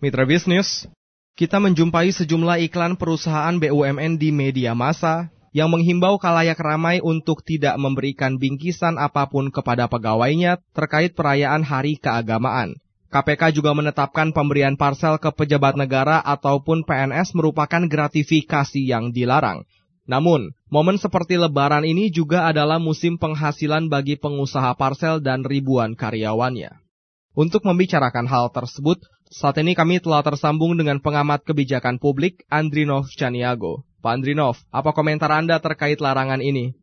Mitra bisnis, kita menjumpai sejumlah iklan perusahaan BUMN di media massa yang menghimbau kalayak ramai untuk tidak memberikan bingkisan apa pun kepada pegawainya terkait perayaan hari keagamaan. KPK juga menetapkan pemberian parsel ke pejabat negara ataupun PNS merupakan gratifikasi yang dilarang. Namun, momen seperti lebaran ini juga adalah musim penghasilan bagi pengusaha parsel dan ribuan karyawannya. Untuk membicarakan hal tersebut, saat ini kami telah tersambung dengan pengamat kebijakan publik Andrinov Chaniago. Pak Andrinov, apa komentar Anda terkait larangan ini?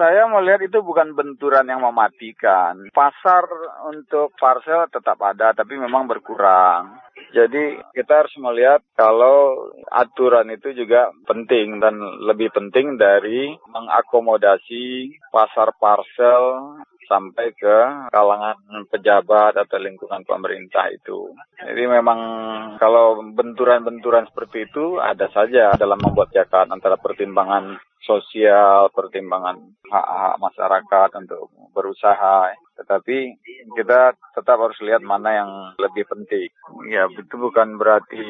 Saya melihat itu bukan benturan yang mematikan. Pasar untuk parcel tetap ada, tapi memang berkurang. Jadi kita harus melihat kalau aturan itu juga penting dan lebih penting dari mengakomodasi pasar parcel sampai ke kalangan pejabat atau lingkungan pemerintah itu. Jadi memang kalau benturan-benturan seperti itu ada saja dalam membuat jakat antara pertimbangan sosial, pertimbangan hak-hak masyarakat untuk berusaha. Tetapi kita tetap harus lihat mana yang lebih penting. Ya, itu bukan berarti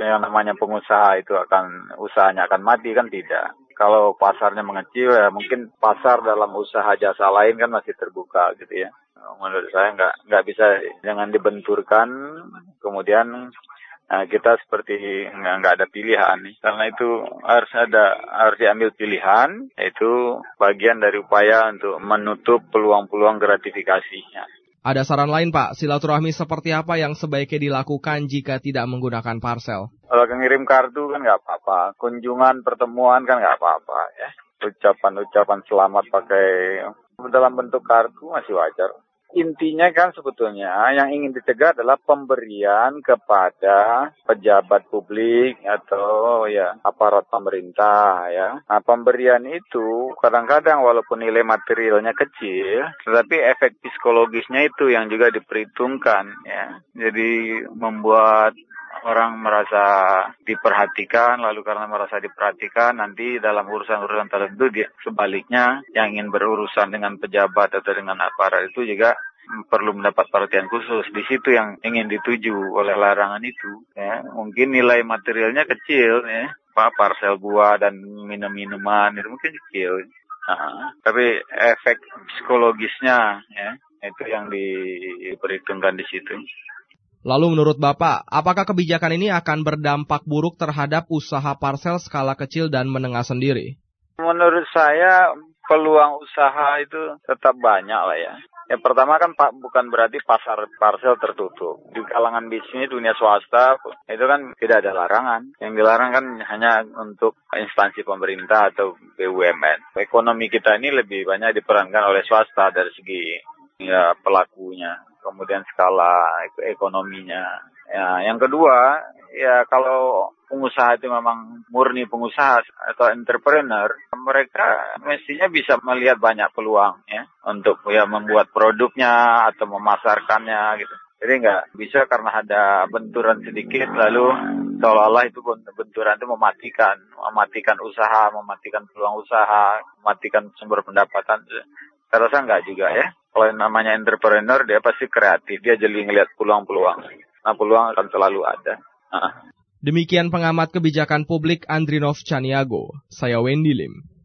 yang namanya pengusaha itu akan usahanya akan mati kan tidak kalau pasarnya mengecil ya mungkin pasar dalam usaha jasa lain kan masih terbuka gitu ya. Menurut saya nggak nggak bisa jangan dibenturkan kemudian Nah, kita seperti nggak, nggak ada pilihan nih. Karena itu harus ada harus diambil pilihan, yaitu bagian dari upaya untuk menutup peluang-peluang gratifikasinya. Ada saran lain Pak, silaturahmi seperti apa yang sebaiknya dilakukan jika tidak menggunakan parsel? Kalau ngirim kartu kan nggak apa-apa, kunjungan pertemuan kan nggak apa-apa ya. Ucapan-ucapan selamat pakai dalam bentuk kartu masih wajar intinya kan sebetulnya yang ingin dicegah adalah pemberian kepada pejabat publik atau ya aparat pemerintah ya. Nah, pemberian itu kadang-kadang walaupun nilai materialnya kecil, tetapi efek psikologisnya itu yang juga diperhitungkan ya. Jadi membuat orang merasa diperhatikan, lalu karena merasa diperhatikan, nanti dalam urusan-urusan tertentu dia sebaliknya yang ingin berurusan dengan pejabat atau dengan aparat itu juga perlu mendapat perhatian khusus. Di situ yang ingin dituju oleh larangan itu. Ya. Mungkin nilai materialnya kecil, ya. Pak, parsel buah dan minum-minuman itu mungkin kecil. Nah, tapi efek psikologisnya ya itu yang diperhitungkan di situ. Lalu menurut Bapak, apakah kebijakan ini akan berdampak buruk terhadap usaha parsel skala kecil dan menengah sendiri? Menurut saya peluang usaha itu tetap banyak lah ya. Yang pertama kan Pak bukan berarti pasar parsel tertutup. Di kalangan bisnis dunia swasta itu kan tidak ada larangan. Yang dilarang kan hanya untuk instansi pemerintah atau BUMN. Ekonomi kita ini lebih banyak diperankan oleh swasta dari segi ya pelakunya kemudian skala ekonominya. Ya, yang kedua, ya kalau pengusaha itu memang murni pengusaha atau entrepreneur, mereka mestinya bisa melihat banyak peluang ya untuk ya membuat produknya atau memasarkannya gitu. Jadi nggak bisa karena ada benturan sedikit lalu seolah-olah itu benturan itu mematikan, mematikan usaha, mematikan peluang usaha, mematikan sumber pendapatan. Saya rasa nggak juga ya. Kalau yang namanya entrepreneur, dia pasti kreatif. Dia jadi ngelihat peluang-peluang. Nah, peluang akan selalu ada. Demikian pengamat kebijakan publik Andrinov Chaniago. Saya Wendy Lim.